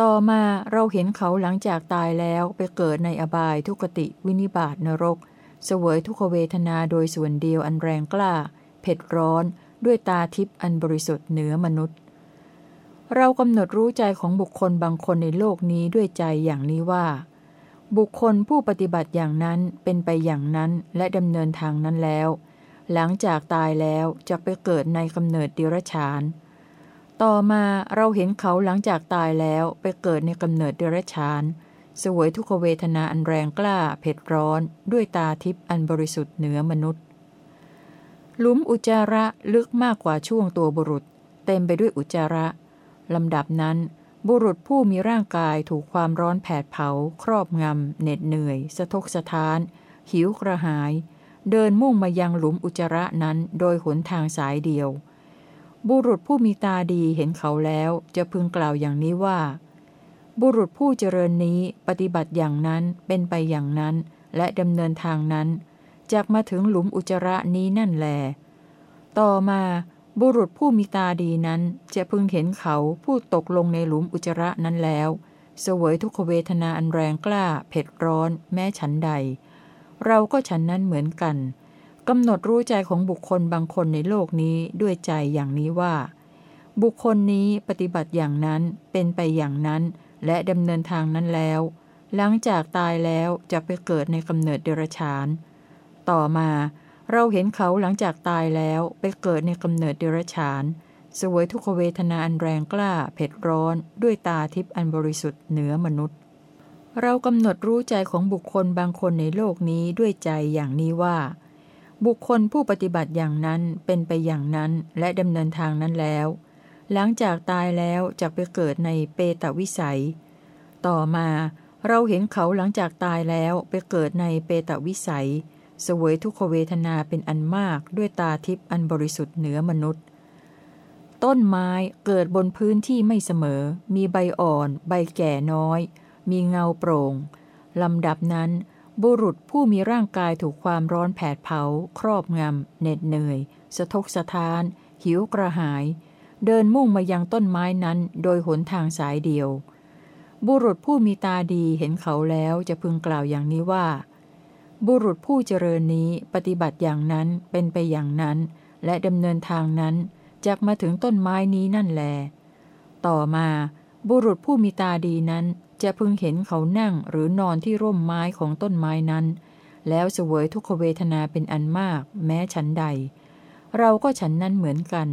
ต่อมาเราเห็นเขาหลังจากตายแล้วไปเกิดในอบายทุกติวินิบาตนรก เสวยทุกเวทนาโดยส่วนเดียวอันแรงกล้า เผ็ดร้อนด้วยตาทิพย์อันบริสุทธิ์เหนือมนุษย์ เรากำหนดรู้ใจของบุคคลบางคนในโลกนี้ด้วยใจอย่างนี้ว่า บุคคลผู้ปฏิบัติอย่างนั้นเป็นไปอย่างนั้นและดำเนินทางนั้นแล้ว หลังจากตายแล้วจะไปเกิดในกำเนิดดิรชาน ต่อมาเราเห็นเขาหลังจากตายแล้วไปเกิดในกำเนิดเดรัจฉานสวยทุกเวทนาอันแรงกล้าเผ็ดร้อนด้วยตาทิพย์อันบริสุทธิ์เหนือมนุษย์ หลุมอุจจาระลึกมากกว่าช่วงตัวบุรุษ เต็มไปด้วยอุจจาระลำดับนั้น บุรุษผู้มีร่างกายถูกความร้อนแผดเผา ครอบงำ เหน็ดเหนื่อย สะทกสะท้าน หิวกระหาย เดินมุ่งมายังหลุมอุจจาระนั้นโดยหนทางสายเดียว บุรุษผู้มีตาดีเห็นเขาแล้วจะพึงกล่าวอย่างนี้ว่า บุรุษผู้เจริญนี้ปฏิบัติอย่างนั้นเป็นไปอย่างนั้น และดำเนินทางนั้นจากมาถึงหลุมอุจจาระนี้นั่นแล ต่อมา บุรุษผู้มีตาดีนั้นจะพึงเห็นเขาผู้ตกลงในหลุมอุจระนั้นแล้วเสวยทุกขเวทนาอันแรงกล้า เผ็ดร้อน แม้ฉันใด เราก็ฉันนั้นเหมือนกันกำหนดรู้ใจของบุคคลบางคนในโลกนี้ด้วยใจอย่างนี้ว่า บุคคลนี้ปฏิบัติอย่างนั้นเป็นไปอย่างนั้น และดำเนินทางนั้นแล้ว หลังจากตายแล้วจะไปเกิดในกำเนิดเดรัจฉาน ต่อมา เราเห็นเขาหลังจากตายแล้วไปเกิดในกำเนิดเดรัจฉานสวยทุกขเวทนาอันแรงกล้าเผ็ดร้อนด้วยตาทิพย์อันบริสุทธิ์เหนือมนุษย์ เรากำหนดรู้ใจของบุคคลบางคนในโลกนี้ด้วยใจอย่างนี้ว่า บุคคลผู้ปฏิบัติอย่างนั้นเป็นไปอย่างนั้นและดำเนินทางนั้นแล้ว หลังจากตายแล้วจะไปเกิดในเปตวิสัย ต่อมาเราเห็นเขาหลังจากตายแล้วไปเกิดในเปตวิสัย สวยทุกขเวทนาเป็นอันมากด้วยตาทิพย์อันบริสุทธิ์เหนือมนุษย์ ต้นไม้เกิดบนพื้นที่ไม่เสมอ มีใบอ่อน ใบแก่น้อย มีเงาโปร่งลำดับนั้น บุรุษผู้มีร่างกายถูกความร้อนแผดเผา ครอบงำเหน็ดเหนื่อย สะทกสะท้าน หิวกระหาย เดินมุ่งมายังต้นไม้นั้นโดยหนทางสายเดียว บุรุษผู้มีตาดีเห็นเขาแล้วจะพึงกล่าวอย่างนี้ว่า บุรุษผู้เจริญนี้ปฏิบัติอย่างนั้นเป็นไปอย่างนั้น และดำเนินทางนั้นจากมาถึงต้นไม้นี้นั่นแล ต่อมาบุรุษผู้มีตาดีนั้นจะพึงเห็นเขานั่งหรือนอนที่ร่มไม้ของต้นไม้นั้น แล้วเสวยทุกขเวทนาเป็นอันมาก แม้ฉันใด เราก็ฉันนั้นเหมือนกัน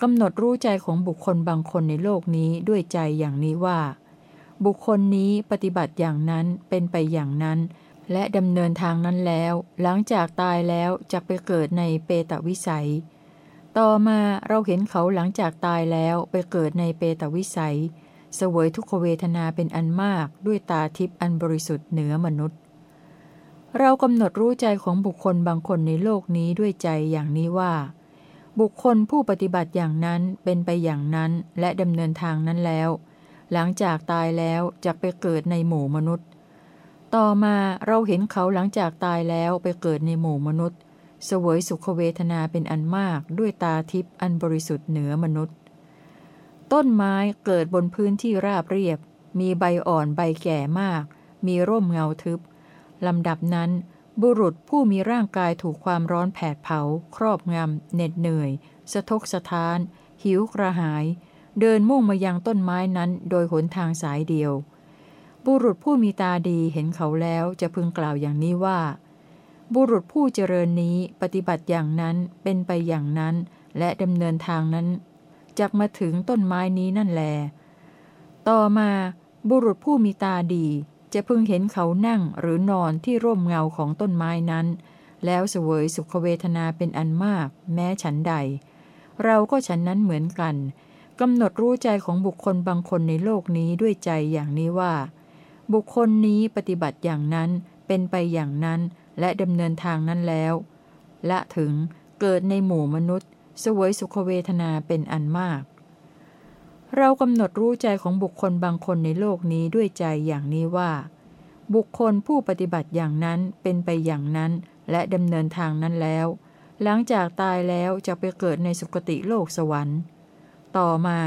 กำหนดรู้ใจของบุคคลบางคนในโลกนี้ด้วยใจอย่างนี้ว่า บุคคลนี้ปฏิบัติอย่างนั้นเป็นไปอย่างนั้น และดำเนินทางนั้นแล้ว หลังจากตายแล้วจะไปเกิดในเปตวิสัย ต่อมาเราเห็นเขาหลังจากตายแล้วไปเกิดในเปตวิสัยสวยทุกขเวทนาเป็นอันมากด้วยตาทิพย์อันบริสุทธิ์เหนือมนุษย์ เรากำหนดรู้ใจของบุคคลบางคนในโลกนี้ด้วยใจอย่างนี้ว่า บุคคลผู้ปฏิบัติอย่างนั้นเป็นไปอย่างนั้นและดำเนินทางนั้นแล้ว หลังจากตายแล้วจะไปเกิดในหมู่มนุษย์ ต่อมาเราเห็นเขาหลังจากตายแล้วไปเกิดในหมู่มนุษย์ เสวยสุขเวทนาเป็นอันมากด้วยตาทิพย์อันบริสุทธิ์เหนือมนุษย์ ต้นไม้เกิดบนพื้นที่ราบเรียบ มีใบอ่อนใบแก่มาก มีร่มเงาทึบลำดับนั้น บุรุษผู้มีร่างกายถูกความร้อนแผดเผา ครอบงำเหน็ดเหนื่อย สะทกสะท้าน หิวกระหาย เดินมุ่งมายังต้นไม้นั้นโดยหนทางสายเดียว บุรุษผู้มีตาดีเห็นเขาแล้วจะพึงกล่าวอย่างนี้ว่า บุรุษผู้เจริญนี้ปฏิบัติอย่างนั้นเป็นไปอย่างนั้น และดำเนินทางนั้นจักมาถึงต้นไม้นี้นั่นแล ต่อมาบุรุษผู้มีตาดี จะพึงเห็นเขานั่งหรือนอนที่ร่มเงาของต้นไม้นั้น แล้วเสวยสุขเวทนาเป็นอันมาก แม้ฉันใด เราก็ฉันนั้นเหมือนกันกำหนดรู้ใจของบุคคลบางคนในโลกนี้ด้วยใจอย่างนี้ว่า บุคคลนี้ปฏิบัติอย่างนั้นเป็นไปอย่างนั้นและดำเนินทางนั้นแล้ว ละถึงเกิดในหมู่มนุษย์ สวยสุขเวทนาเป็นอันมาก เรากำหนดรู้ใจของบุคคลบางคนในโลกนี้ด้วยใจอย่างนี้ว่า บุคคลผู้ปฏิบัติอย่างนั้นเป็นไปอย่างนั้นและดำเนินทางนั้นแล้ว หลังจากตายแล้วจะไปเกิดในสุคติโลกสวรรค์ ต่อมา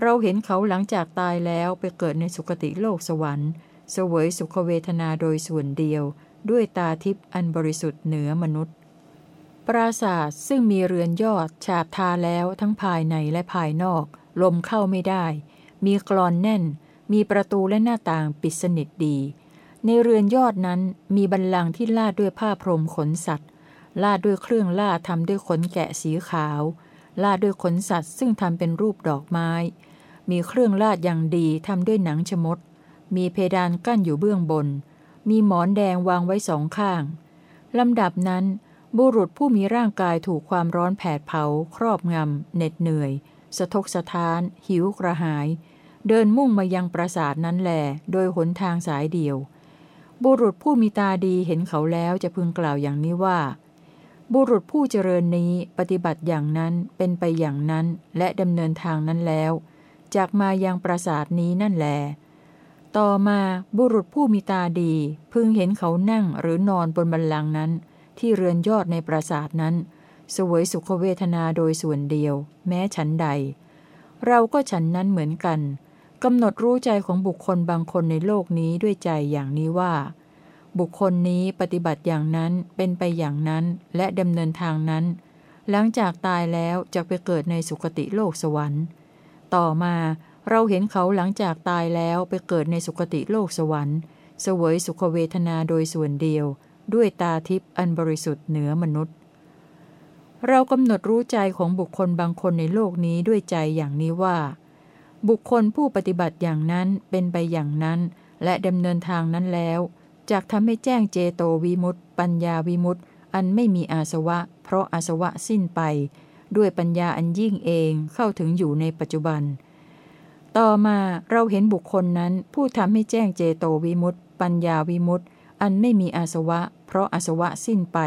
เราเห็นเขาหลังจากตายแล้วไปเกิดในสุคติโลกสวรรค์ สวยสุขเวทนาโดยส่วนเดียว ด้วยตาทิพย์อันบริสุทธิ์เหนือมนุษย์ ปราศาสซึ่งมีเรือนยอดฉาบทาแล้วทั้งภายในและภายนอก ลมเข้าไม่ได้ มีกรอนแน่น มีประตูและหน้าต่างปิดสนิทดี ในเรือนยอดนั้นมีบันลังที่ลาดด้วยผ้าพรมขนสัตว์ลาดด้วยเครื่องลาดทำด้วยขนแกะสีขาวลาดด้วยขนสัตว์ซึ่งทำเป็นรูปดอกไม้ มีเครื่องลาดอย่างดีทำด้วยหนังชมด มีเพดานกั้นอยู่เบื้องบน มีหมอนแดงวางไว้สองข้าง ลำดับนั้น บุรุษผู้มีร่างกายถูกความร้อนแผดเผา ครอบงำ เหน็ดเหนื่อย สะทกสะท้าน หิวกระหาย เดินมุ่งมายังปราสาทนั้นแหลโดยหนทางสายเดียว บุรุษผู้มีตาดีเห็นเขาแล้วจะพึงกล่าวอย่างนี้ว่า บุรุษผู้เจริญนี้ปฏิบัติอย่างนั้นเป็นไปอย่างนั้นและดำเนินทางนั้นแล้วจากมายังปราสาทนี้นั่นแหล ต่อมาบุรุษผู้มีตาดี พึงเห็นเขานั่งหรือนอนบนบันลังนั้น ที่เรือนยอดในปราสาทนั้น สวยสุขเวทนาโดยส่วนเดียว แม้ฉันใด เราก็ฉันนั้นเหมือนกันกำหนดรู้ใจของบุคคลบางคนในโลกนี้ด้วยใจอย่างนี้ว่า บุคคลนี้ปฏิบัติอย่างนั้นเป็นไปอย่างนั้นและดำเนินทางนั้น หลังจากตายแล้วจะไปเกิดในสุคติโลกสวรรค์ ต่อมา เราเห็นเขาหลังจากตายแล้วไปเกิดในสุคติโลกสวรรค์ เสวยสุขเวทนาโดยส่วนเดียว ด้วยตาทิพย์อันบริสุทธิ์เหนือมนุษย์ เรากำหนดรู้ใจของบุคคลบางคนในโลกนี้ด้วยใจอย่างนี้ว่า บุคคลผู้ปฏิบัติอย่างนั้นเป็นไปอย่างนั้น และดำเนินทางนั้นแล้วจากทำให้แจ้งเจโตวิมุตต์ปัญญาวิมุตต์อันไม่มีอาสวะ เพราะอาสวะสิ้นไป ด้วยปัญญาอันยิ่งเองเข้าถึงอยู่ในปัจจุบัน ต่อมาเราเห็นบุคคลนั้นผู้ทำให้แจ้งเจโตวิมุตต์ปัญญาวิมุตต์อันไม่มีอาสวะ เพราะอาสวะสิ้นไป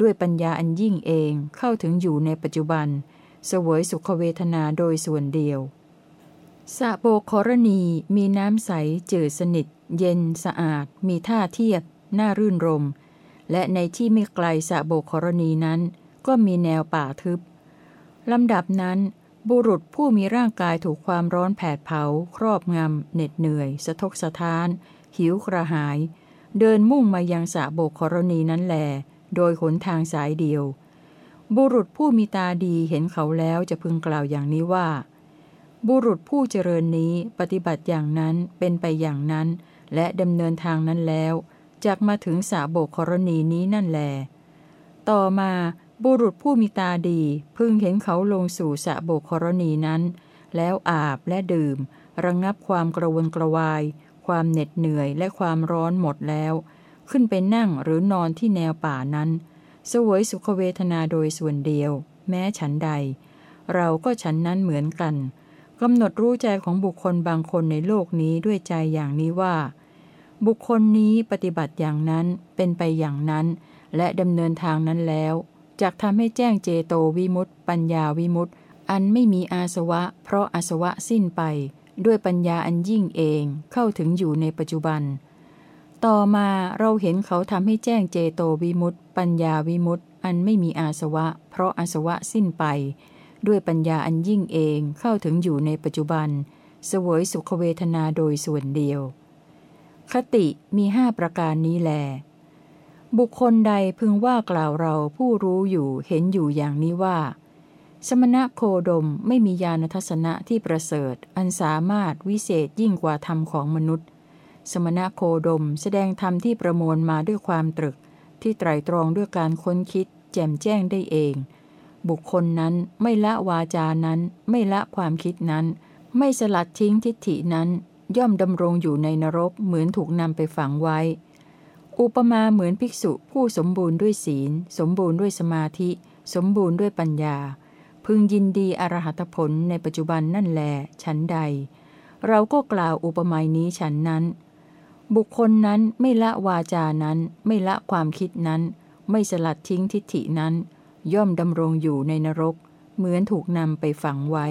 ด้วยปัญญาอันยิ่งเองเข้าถึงอยู่ในปัจจุบันสวยสุขเวทนาโดยส่วนเดียวสะโบครณีมีน้ำใสเจืดสนิท เย็นสะอาด มีท่าเทียบ น่ารื่นรม และในที่ไม่ไกลสะโบครณีนั้น ก็มีแนวป่าทึบลำดับนั้น บุรุษผู้มีร่างกายถูกความร้อนแผดเผา ครอบงำ เหน็ดเหนื่อย สะทกสะท้าน หิวกระหาย เดินมุ่งมายังสะโบกกรณีนั้นแล โดยขนทางสายเดียว บุรุษผู้มีตาดีเห็นเขาแล้วจะพึงกล่าวอย่างนี้ว่า บุรุษผู้เจริญนี้ปฏิบัติอย่างนั้นเป็นไปอย่างนั้น และดำเนินทางนั้นแล้วจากมาถึงสาโบกกรณีนี้นั่นแล ต่อมา บุรุษผู้มีตาดี พึงเห็นเขาลงสู่สะโบกครณีนั้น แล้วอาบและดื่ม ระงงับความกระวนกระวาย ความเหน็ดเหนื่อยและความร้อนหมดแล้ว ขึ้นไปนั่งหรือนอนที่แนวป่านั้นสวยสุขเวทนาโดยส่วนเดียว แม้ฉันใด เราก็ฉันนั้นเหมือนกันกำหนดรู้ใจของบุคคลบางคนในโลกนี้ด้วยใจอย่างนี้ว่า บุคคลนี้ปฏิบัติอย่างนั้นเป็นไปอย่างนั้น และดำเนินทางนั้นแล้ว จากทำให้แจ้งเจโตวิมุตต์ปัญญาวิมุตต์อันไม่มีอาสวะ เพราะอาสวะสิ้นไป ด้วยปัญญาอันยิ่งเองเข้าถึงอยู่ในปัจจุบัน ต่อมาเราเห็นเขาทำให้แจ้งเจโตวิมุตต์ปัญญาวิมุตต์อันไม่มีอาสวะ เพราะอาสวะสิ้นไป ด้วยปัญญาอันยิ่งเองเข้าถึงอยู่ในปัจจุบัน สวยสุขเวทนาโดยส่วนเดียว คติมีห้าประการนี้แล บุคคลใดพึงว่ากล่าวเราผู้รู้อยู่เห็นอยู่อย่างนี้ว่า สมณะโคดมไม่มีญาณทัศนะที่ประเสริฐ อันสามารถวิเศษยิ่งกว่าธรรมของมนุษย์ สมณะโคดมแสดงธรรมที่ประมวลมาด้วยความตรึก ที่ไตรตรองด้วยการค้นคิด แจ่มแจ้งได้เอง บุคคลนั้นไม่ละวาจานั้น ไม่ละความคิดนั้น ไม่สลัดทิ้งทิฏฐินั้น ย่อมดำรงอยู่ในนรกเหมือนถูกนำไปฝังไว้ อุปมาเหมือนภิกษุผู้สมบูรณ์ด้วยศีล สมบูรณ์ด้วยสมาธิ สมบูรณ์ด้วยปัญญา พึงยินดีอรหัตผลในปัจจุบันนั่นแลฉันใด เราก็กล่าวอุปมานี้ฉันนั้น บุคคลนั้นไม่ละวาจานั้น ไม่ละความคิดนั้น ไม่สลัดทิ้งทิฏฐินั้น ย่อมดำรงอยู่ในนรก เหมือนถูกนำไปฝังไว้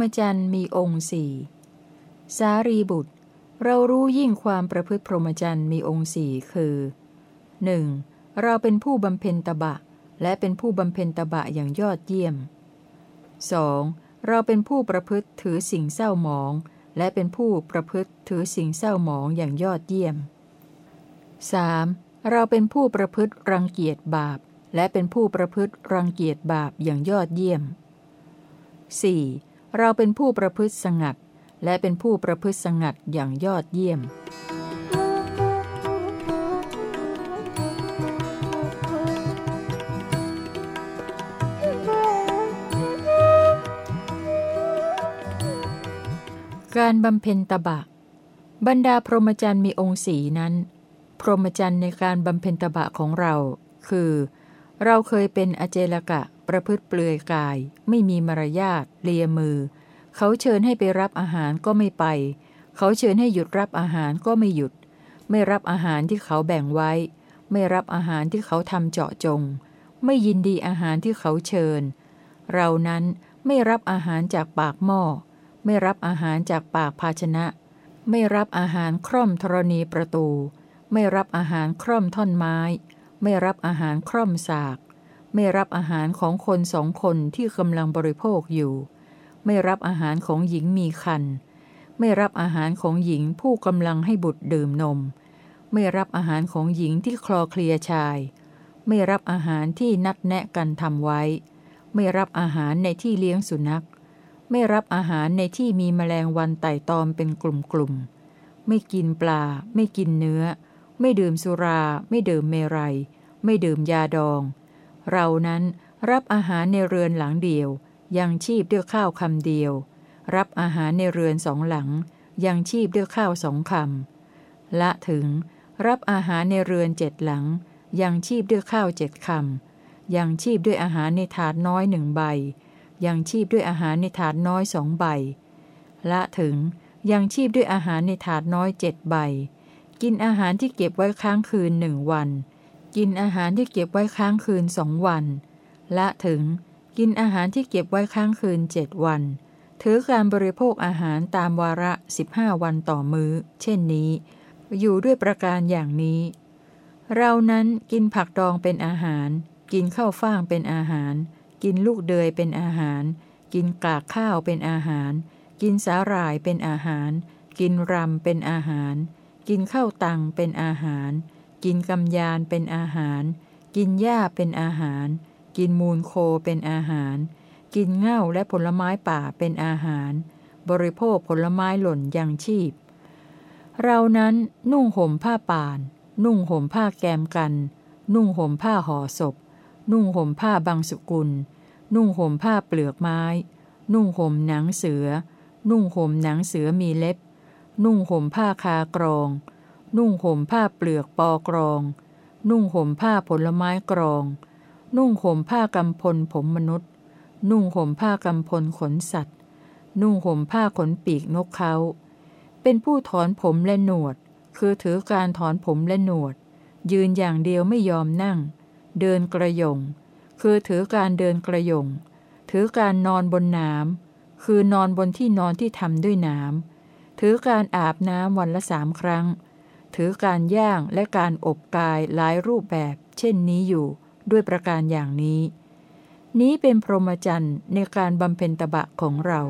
มจรรย์มีองค์สี่สารีบุตร เรารู้ยิ่งความประพฤติพรหมจรรย์มีองค์สี่คือ 1. เราเป็นผู้บำเพ็ญตบะ และเป็นผู้บำเพ็ญตบะอย่างยอดเยี่ยม 2. เราเป็นผู้ประพฤติถือสิ่งเศร้าหมอง และเป็นผู้ประพฤติถือสิ่งเศร้าหมองอย่างยอดเยี่ยม 3. เราเป็นผู้ประพฤติรังเกียจบาป และเป็นผู้ประพฤติรังเกียจบาปอย่างยอดเยี่ยม 4. เราเป็นผู้ประพฤติสงัด และเป็นผู้ประพฤติสงัดอย่างยอดเยี่ยม การบำเพ็ญตบะ บรรดาพรหมจรรย์มีองค์สีนั้น พรหมจรรย์ในการบำเพ็ญตบะของเรา คือ เราเคยเป็นอเจลกะ ประพฤติเปลือยกาย ไม่มีมารยาทเลียมือ เขาเชิญให้ไปรับอาหารก็ไม่ไป เขาเชิญให้หยุดรับอาหารก็ไม่หยุด ไม่รับอาหารที่เขาแบ่งไว้ ไม่รับอาหารที่เขาทำเจาะจง ไม่ยินดีอาหารที่เขาเชิญ เรานั้นไม่รับอาหารจากปากหม้อ ไม่รับอาหารจากปากภาชนะ ไม่รับอาหารคร่อมธรณีประตู ไม่รับอาหารคร่อมท่อนไม้ ไม่รับอาหารคร่อมสาก ไม่รับอาหารของคนสองคนที่กำลังบริโภคอยู่ ไม่รับอาหารของหญิงมีคัน ไม่รับอาหารของหญิงผู้กำลังให้บุตรดื่มนม ไม่รับอาหารของหญิงที่คลอเคลียชาย ไม่รับอาหารที่นัดแนะกันทำไว้ ไม่รับอาหารในที่เลี้ยงสุนัข ไม่รับอาหารในที่มีแมลงวันไต่ตอมเป็นกลุ่มๆ ไม่กินปลา ไม่กินเนื้อ ไม่ดื่มสุรา ไม่ดื่มเมรัย ไม่ดื่มยาดอง เรานั้นรับอาหารในเรือนหลังเดียว ยังชีพด้วยข้าวคำเดียว รับอาหารในเรือนสองหลัง ยังชีพด้วยข้าวสองคำละถึง รับอาหารในเรือนเจ็ดหลัง ยังชีพด้วยข้าวเจ็ดคำยังชีพด้วยอาหารในถาดน้อยหนึ่งใบ ยังชีพด้วยอาหารในถาดน้อยสองใบ ละถึงยังชีพด้วยอาหารในถาดน้อยเจ็ดใบ กินอาหารที่เก็บไว้ค้างคืนหนึ่งวัน กินอาหารที่เก็บไว้ค้างคืนสองวัน ละถึง กินอาหารที่เก็บไว้ค้างคืนเจ็ดวัน ถือการบริโภคอาหารตามวาระสิบห้าวันต่อมือ้อ เช่นนี้ อยู่ด้วยประการอย่างนี้ เรานั้นกินผักดองเป็นอาหาร กินข้าวฟ่างเป็นอาหาร กินลูกเดยเป็นอาหาร กินกากข้าวเป็นอาหาร กินสาหร่ายเป็นอาหาร กินรำเป็นอาหาร กินข้าวตังเป็นอาหาร กินกำยานเป็นอาหาร กินหญ้าเป็นอาหาร กินมูลโคเป็นอาหาร กินเง่าและผลไม้ป่าเป็นอาหาร บริโภคผลไม้หล่นยังชีพ เรานั้นนุ่งห่มผ้าป่าน นุ่งห่มผ้าแกมกัน นุ่งห่มผ้าห่อศพ นุ่งห่มผ้าบางสุกุล นุ่งห่มผ้าเปลือกไม้ นุ่งห่มหนังเสือ นุ่งห่มหนังเสือมีเล็บ นุ่งห่มผ้าคากรอง นุ่งห่มผ้าเปลือกปอกรอง นุ่งห่มผ้าผลไม้กรอง นุ่งห่มผ้ากำพลผมมนุษย์ นุ่งห่มผ้ากำพลขนสัตว์ นุ่งห่มผ้าขนปีกนกเขา เป็นผู้ถอนผมและหนวด คือถือการถอนผมและหนวด ยืนอย่างเดียวไม่ยอมนั่ง เดินกระยง คือถือการเดินกระยง ถือการนอนบนน้ำคือนอนบนที่นอนที่ทำด้วยน้ำ ถือการอาบน้ำวันละสามครั้ง ถือการย่างและการอบกายหลายรูปแบบ เช่นนี้อยู่ด้วยประการอย่างนี้ นี้เป็นพรหมจรรย์ในการบำเพ็ญตบะของเรา